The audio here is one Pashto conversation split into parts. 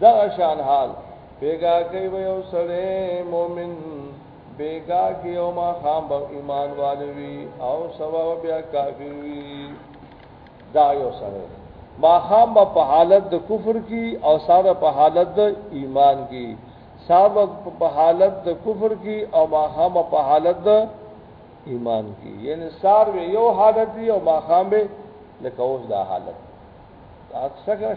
دغه شان حال بیګا کوي به یو سړی مؤمن بیګا کې یو ما خام به ایمان والوي او سبا بیا کافر وي دا یو سړی ما خام به په حالت د کفر کې او ساده په حالت د ایمان کې ساده په حالت د کفر کې او ما خام په حالت د ایمان کې یعنی سار به یو حالت دی او ما خام به لکه اوس دا حالت اکثر کړه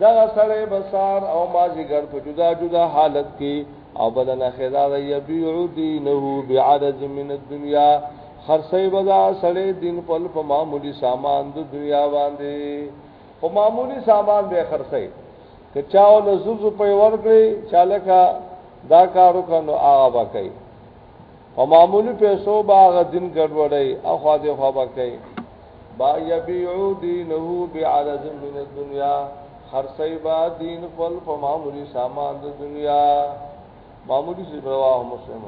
دغه سړی به سار او مازیګر په جدا جدا حالت کې او بدن خدار یبیع دینه بعرض من الدنیا خرڅي بدا سړی دین خپل په معمولی سامان د دنیا باندې په معمولی سامان به خرڅي که چاو له زوز په ورکړي چاله کا دا کارو کنو هغه وکي په معمولی پیسو باغ دین ګډوډي اخوا دې خوا وکي با یبیع دینه بعرض من الدنیا خرڅی با دین خپل په معمولی سامان د دنیا معمولی سی رواه مسلم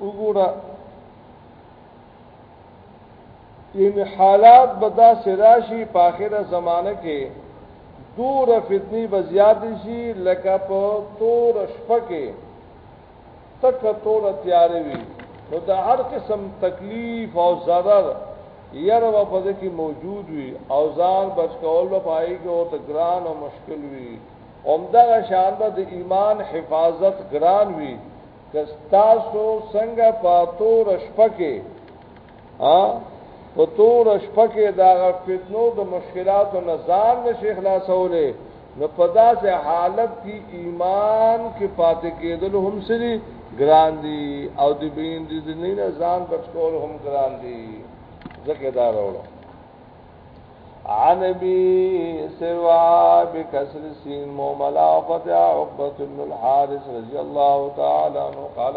وګوره یعنی حالات بدا سراشی په اخره زمانہ کې دور فتنی بزیاد شي لکه په تور شپه کې تکه توره تیاره وي نو د هر قسم تکلیف او ضرر یره به په دې کې موجود وي او ځان بچ کول به پای کې او تګران او مشکل وي اومدا شان به د ایمان حفاظت ګران وي که تاسو څنګه پاتو رشپکه ها په تور شپه کې دا فتنو د مشکلاتو نه ځان نشي خلاصولې نو په داسې حالت کې ایمان کې پاتې کېدل هم سری ګران دي او د بین د دنیا نه ځان بچول هم ګران دي ځکه دا راوړو عن ابي سروا بكسر السين موملا فتح عقبه بن الحارث رضي الله تعالى عنه قال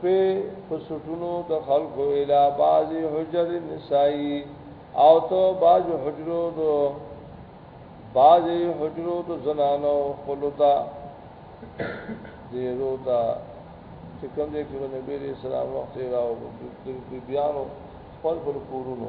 په پسټونو د خلکو اله باز حجر نسائی او تو باز حجرو دو باز حجرو دو زنانو خلوتا دیرو تا چې کوم دې کې نبی رسول الله وخت راو بیانو خپل خپل کورونو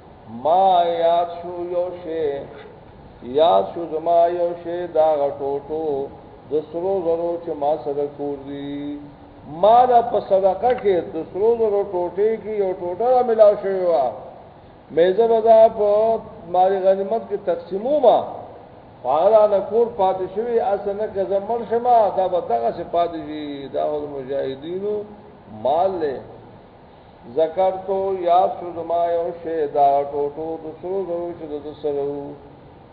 ما یاد شو یو شی یاد شو زما یو شی دا غټوټو د سرو زرو چې ما سره کور دي ما دا په صدقه کې د سرو زرو ټوټه کې یو ټوټه را ملاو شوی و مې زبدا په مال غنیمت کې تقسیمو ما فارا نه کور پاتې شوی اسنه که زمر شمه دا به دغه څه پاتې شي دا د مجاهدینو مال له ذکرتو یاد شو زما یو شی دا ټوټو د سرو زرو چې د ده سره وو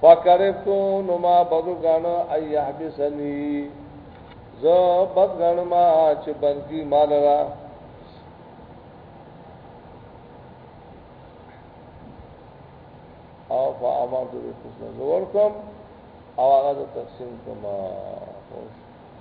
فکرفتو نو ما بدو ګاڼه ایحبسنی زه بد ګاڼه ما چې بندګي مال را او فاما د قسم زور کوم او هغه تقسیم کوم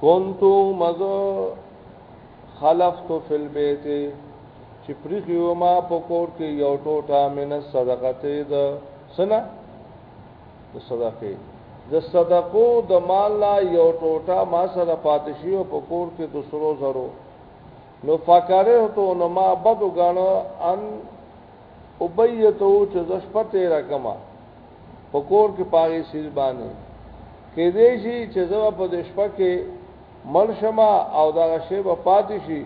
کونتو مزو خلفت فی البیت چې پریخیو ما په کور کې یو ټوټه من صدقته د سنا د صدقه د صدقو د مال لا یو ټوټه ما سره پاتې شي او په کور کې د سرو زرو نو فکرې ته نو ما بدو غاڼو ان ابیته چې زه شپه تېره کړمه په کور کې په هغې څیز باندې، کېدای شي چې زه به په دې شپه کې مړ شم او دغه شی به پاتې شي،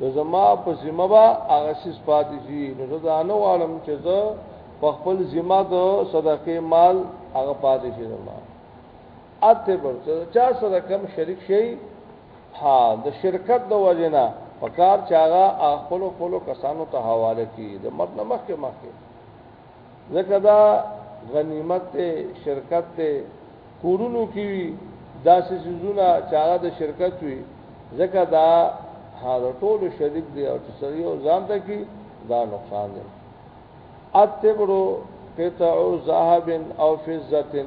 نو زما په ذمه به هغه څیز پاتې شي، نو زه دا نه غواړم چې زه په خپل ذمه د صدقې مال هغه پاتې شي زما. اتبر چې چا سره کم شریک شي ها د شرکت د وجه نه په کار چې هغه خپلو خپلو کسانو ته حواله کړي د مرګ نه مخکې مخکې ځکه دا غنیمت دی شرکت دی کورونو کې وي داسې څیزونه چې هغه د شرکت وي ځکه دا هغه ټول شریک دی او چې سره یو ځان ته کې دا نقصان دی اتبرو قطع ذهب او فضه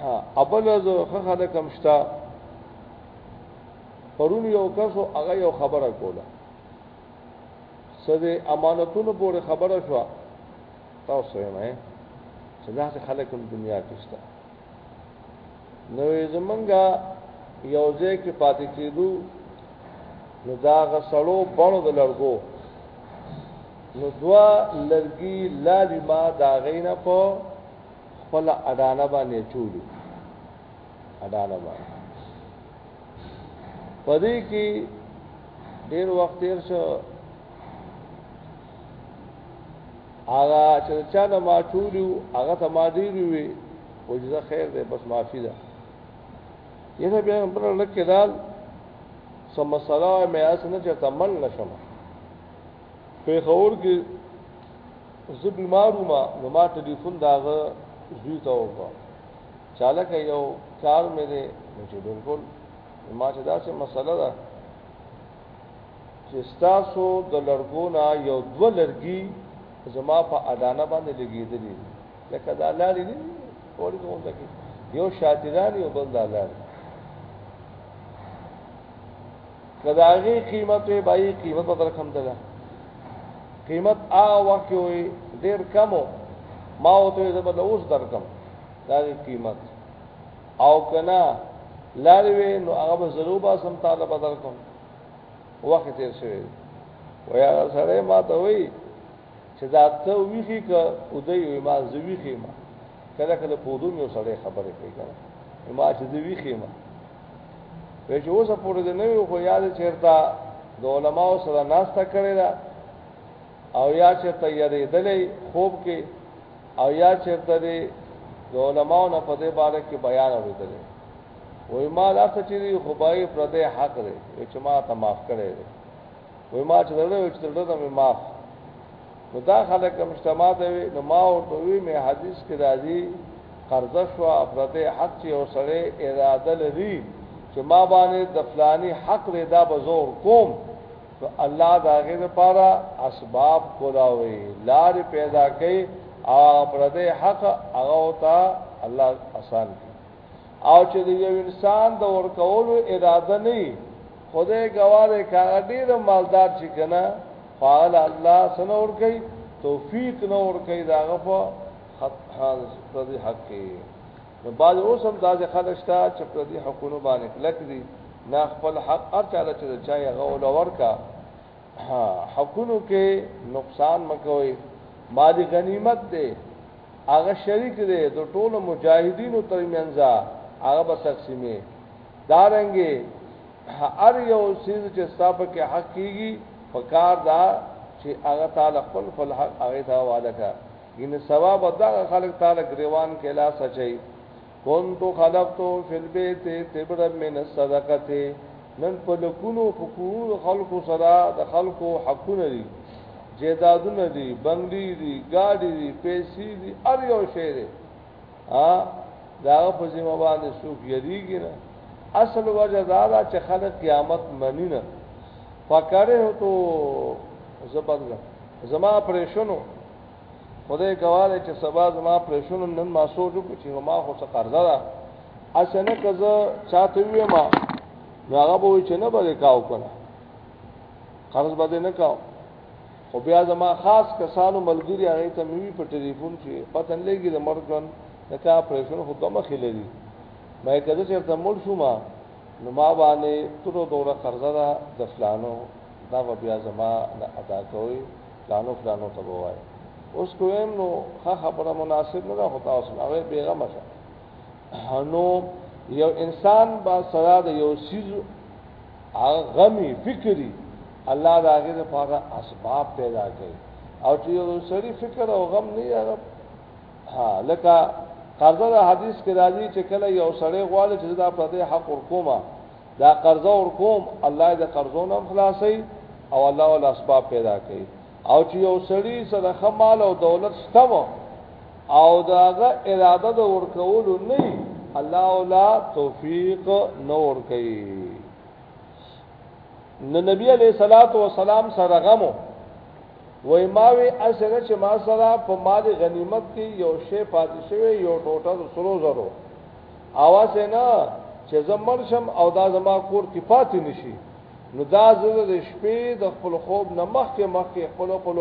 ها ابل زو خخه د کمشتا پرون یو کس او هغه یو خبره کوله سده امانتونو پورې خبره شو تاسو یې مې چې دا خلک هم دنیا کې شته نو زمونږه یو ځای کې پاتې کېدو نو دا غسړو بڼو د لړګو نو دوا لرګي لالی ما دا غینه په خپله اډانه باندې ټولو اډانه باندې په دې کې ډېر وخت تیر شو هغه چې چا نه ما ټولو هغه ته ما ډېر وی او جزا خیر دې بس معافي ده یره بیا پر لکه دال سم مسله مې اس نه چې تمن نشم په خور کې زه بیمار وم نو ما ټلیفون دا غ زوی ته وکړ چاله کې یو کار مې دې نو چې بالکل ما چې دا څه مسله ده چې تاسو د لړګونا یو دو لړګي زما په اډانه باندې لګېدلې لکه دا لارې نه وړي کوم ځای یو شاتیران یو بل دا لارې که د هغې قیمت وي به یې قیمت به رقم ته ده قیمت هغه وخت کې وي ډېر کم و ما ورته وویل زه به د اوس درکم د هغې قیمت او که نه لارې وې نو هغه به زه وباسم تا ته به درکم وخت یې تېر شوی وایي هغه سړی ما ته وایي چې دا ته ویخي که او دی وي ما زه ویخي ما کله کله په دوم یو سړی خبرې کوي کنه ما چې زه ویخي ما وې چې اوس پورې دې نه یو خو یاد چیرته د علماو سره ناشته کړی دا او یا چې تیارې دلې خوب کې او یا چې ترې د علماو نه په دې باره کې بیان اوریدل وې ما دا څه چې خو پای پر دې حق دی چې ما ته معاف کړی وای ما چې درنه وی چې درنه مې معاف نو دا خلک هم اجتماع ته وی نو ما او ته وی مې حدیث کې راځي قرضه شو افرته حق چې او سره اراده لري چې ما باندې د فلانی حق دې دا بزور کوم نو الله دا غي لپاره اسباب کولاوي لار پیدا کړي او پرده حق هغه تا الله آسان کړي او چې د یو انسان د ورکولو اراده نه خدای ګواه دی که هغه ډېر مالدار شي که نه خو هغه له الله څه نه ورکوي توفیق نه ورکوي د هغه په پردي حق کې نو بعض اوس هم داسې خلک شته چې پردي حقونو باندې کلک دي نه خپل حق هر چاله چې چا یې هغه ولور کا حقونو کې نقصان مکوي مال غنیمت دی هغه شریک دی د ټولو مجاهدینو ترمنځ هغه به تقسیمې دارنګي هر یو سیز چې ستاسو په کې حق کیږي فکار دا چې هغه تعالی خپل خپل حق هغه ته حواله کړه ګینه ثواب دا خلک تعالی گریوان کې لا سچي كنت خلقت في البيت تبرا من الصدقه نن په لکونو حقوق خلقو سره د خلقو حقونه دي جیدادونه دي بنگلي دي گاډي دي پیسې دي ار یو شی دي ا دا په ذمہ باندې سوق یریږي نه اصل وجه دا دا چې خلک قیامت منی نه فکرې هو تو زبدل زما پرېشنو خدای ګواله چې سبا زما پرېشنو نن ما سوچو چې ما خو څه قرضه ده اسنه کزه چاته وې ما نو هغه به چې نه بده کاو کنه قرض بده نه کاو خو بیا زما خاص کسانو ملګری هغه ته مې په ټلیفون کې پته نه لګي د مرګ ژوند د کا پرېشن خو دمه خلري مې کده چې ته مړ شوم نو ما باندې تر دوره قرضه ده د فلانو دا بیا زما نه ادا کوي فلانو فلانو ته وای اوس کوم نو ښه خبره مناسب نه ده خو تاسو هغه بیغه مشه نو یو انسان با سره د یو سیز هغه غمی فکری الله د هغه لپاره اسباب پیدا کړي او چې یو سړی فکر او غم نه یاره ها لکه قرضه د حدیث کې راځي چې کله یو سړی غواړي چې دا پردې حق ورکوما دا قرضه ورکوم الله د قرضونو خلاصي او الله ول اسباب پیدا کړي او چې یو سړی سره ښه مال او دولت شته وو او دا هغه اراده د ورکولو نه الله ولا توفیق نو ور کوي نو نبی علیہ الصلات والسلام سره غمو وای ماوي اسره چې ما سره په مال غنیمت کې یو شی پاتې شوی یو ټوټه سرو زرو اواز نه چې زمر شم او دا زما کور کې پاتې نشي نو دا زه د شپې د خپل خوب نه مخکې مخکې خپل خپل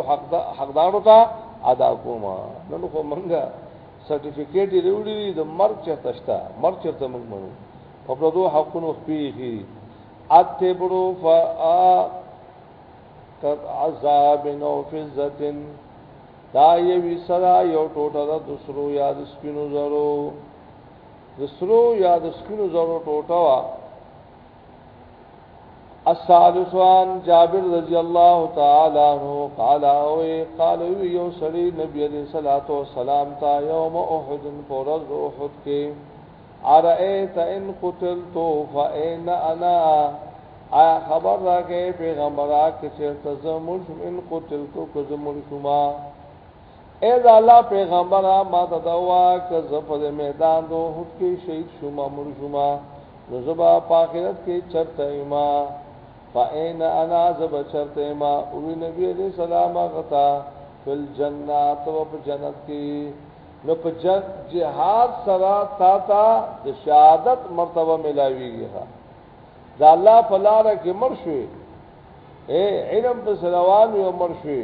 حقدارو ته ادا کوم نن خو منګه سرټیفیکیټ یې وروړي د مرګ چرته شته مرګ چرته موږ منو په پردو حقونو پیږي اته برو فا تر عذاب نو فزتن دا یوی سرا یو ټوټه د دوسرو یا د سپینو زرو د سرو یا د سپینو زرو ټوټه وا الثالث عن جابر رضی الله تعالی عنہ قال او قال یو سړی نبی علیہ الصلوۃ والسلام تا یوم احد فرض احد کې ارایت ان قتلت فاین انا آیا خبر راکې پیغمبره کې چې تزمل ان قتلت کزمل شما اې د الله پېغمبره! ما ته دا ووایه، که زه په دې میدان د احد کې شهید شوم، مړ شوم، نو زه به په آخرت کې چرته یم؟ فأین انا، زه به چرته یم؟ ووی نبی علیه السلام هغه ته، فی الجنة، ته به په جنت کې یې. نو په جهاد سره تا ته د شهادت مرتبه ملاوېږي. ښه! د الله په لاره کې مړ شوې، علم پسې روان وې او مړ شوې.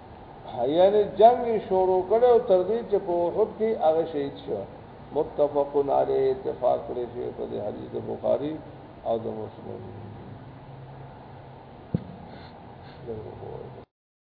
یعنی جنگ شروع کړي او تر دې چې په احد کې هغه شهید شو متفقون علیه اتفاق کړي شوی په دې حدیث د بخاری او د مسلم